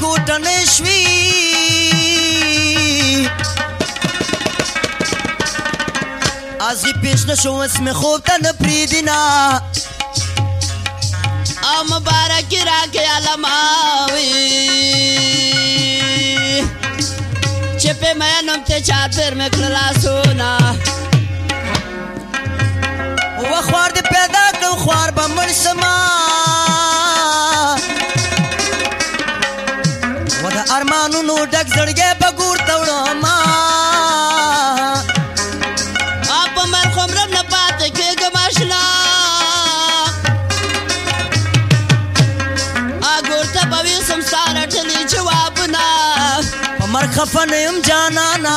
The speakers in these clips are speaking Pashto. کوټنې شوي ازي پېښ نه شو اس مې خوب ته نه پریدینا ا مبارک راکې علماوي چې په مې نوم ته چادر مې و سونا وخوار دې پیدا کړو خوار به مړ نو ډک زړګې به ګور ته وړم اپ مر خمر نه پاتې کېږم آشنا اګور ته به وي سمسار اټلي جواب نه مر خفن يم جانانا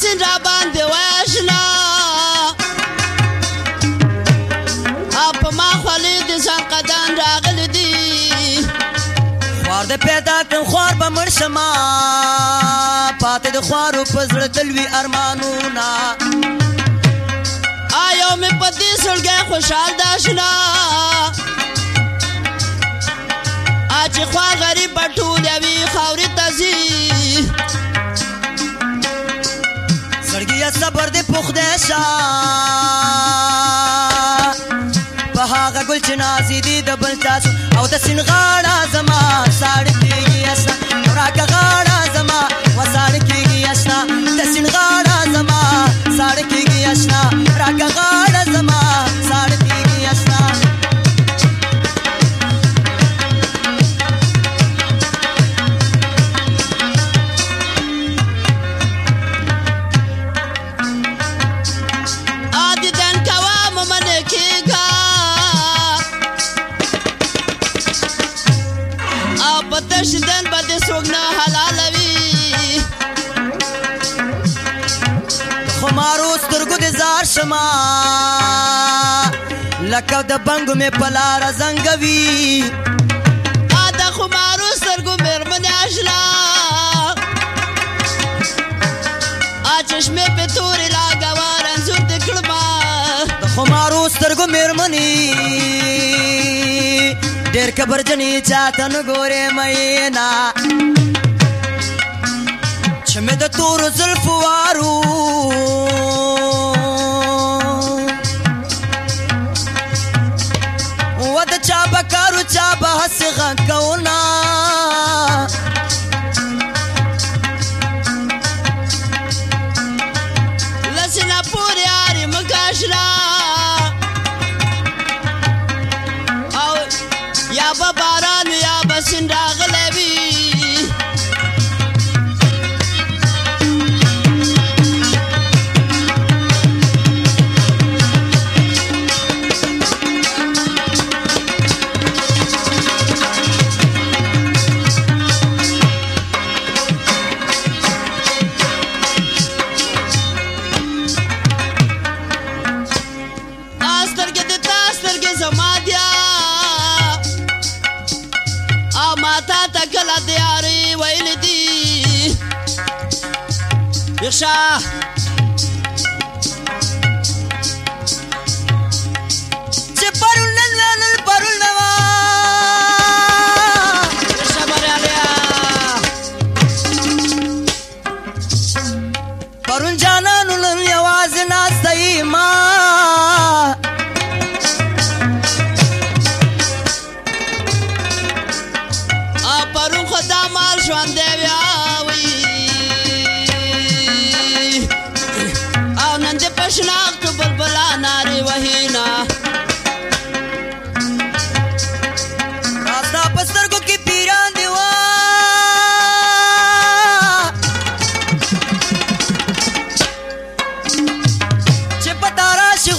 سین را باندې واشنا اپ ما خولې د ځان قدان راغلي دي خوار د پیدا کړم خوار به مړ شما پاتې د خوارو په زړه تلوي ارمانونه آیا مې په دې سړګې خوشحال داشنا اچ خوا غریب ټول مرد پخته شا په هغه ګل چې نازیدي د بل تاسو او د سین غاړه زما ساړه کېږي اسنا راکه غاړه زما وساړه کېږي اسنا د سین غاړه زما ساړه کېږي اسنا راکه غاړه شما لکه د بنګو مې په لاره زنګوي د خمارو سترګو مېرمنې اشنا ا چشمې په تورې لاګوه رنځور دې کړما د خمارو سترګو مېرمنې ډېر کبرجنې چاته نه ګورې مینا چې مې د تورو زلفو وارو ما تا ته کله دیارې ویل دي بخښه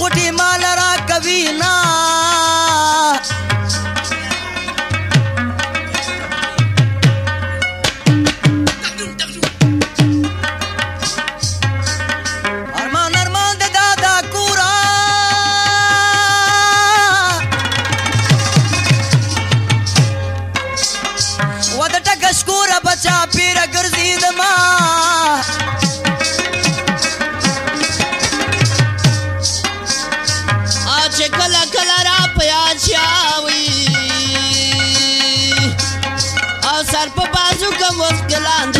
غوټي مال را کوي نه Busque la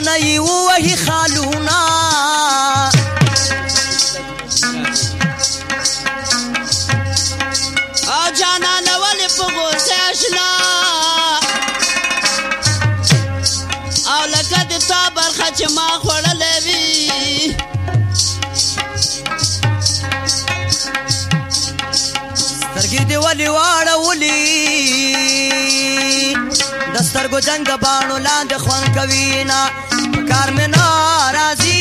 غرنی ووهی خالونه سترګو جنگ باڼو لاندې خوان کوي نه په کار مې ناراضي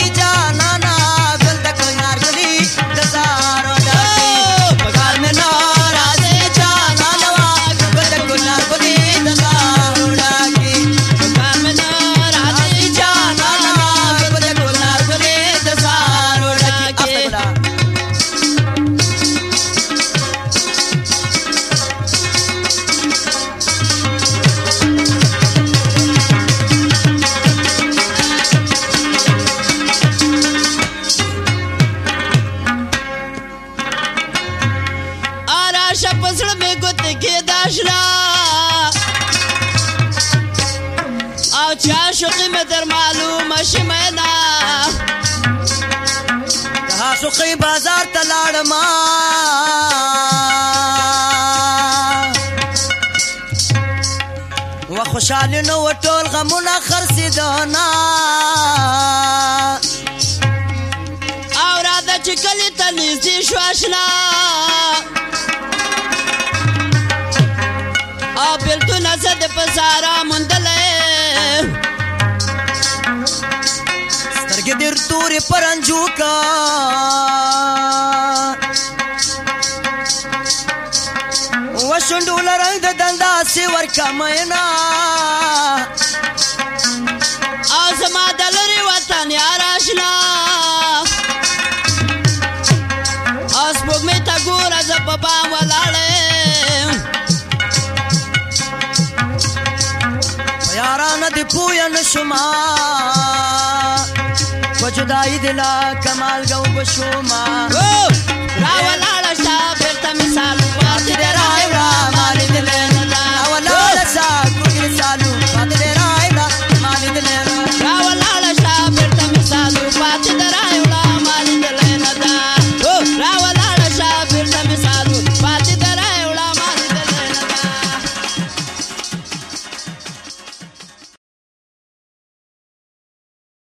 فقې بازار ته لاړم و خوشاله نو ټول غمونه خرڅېدانا او را د چکلې ته نږدې شو آشنا او بلتونه زه د په سارا پورې پرنجو کا و شوندو لرنګ د دندا سی ورکا مینا ازما دلری وطن یار آشنا اس بوګ می تا ګور از په با ولاړې یاران دې پوین شمار په جدای دلا کمال ګو بشوما راولاړه شا بیرته مثال واده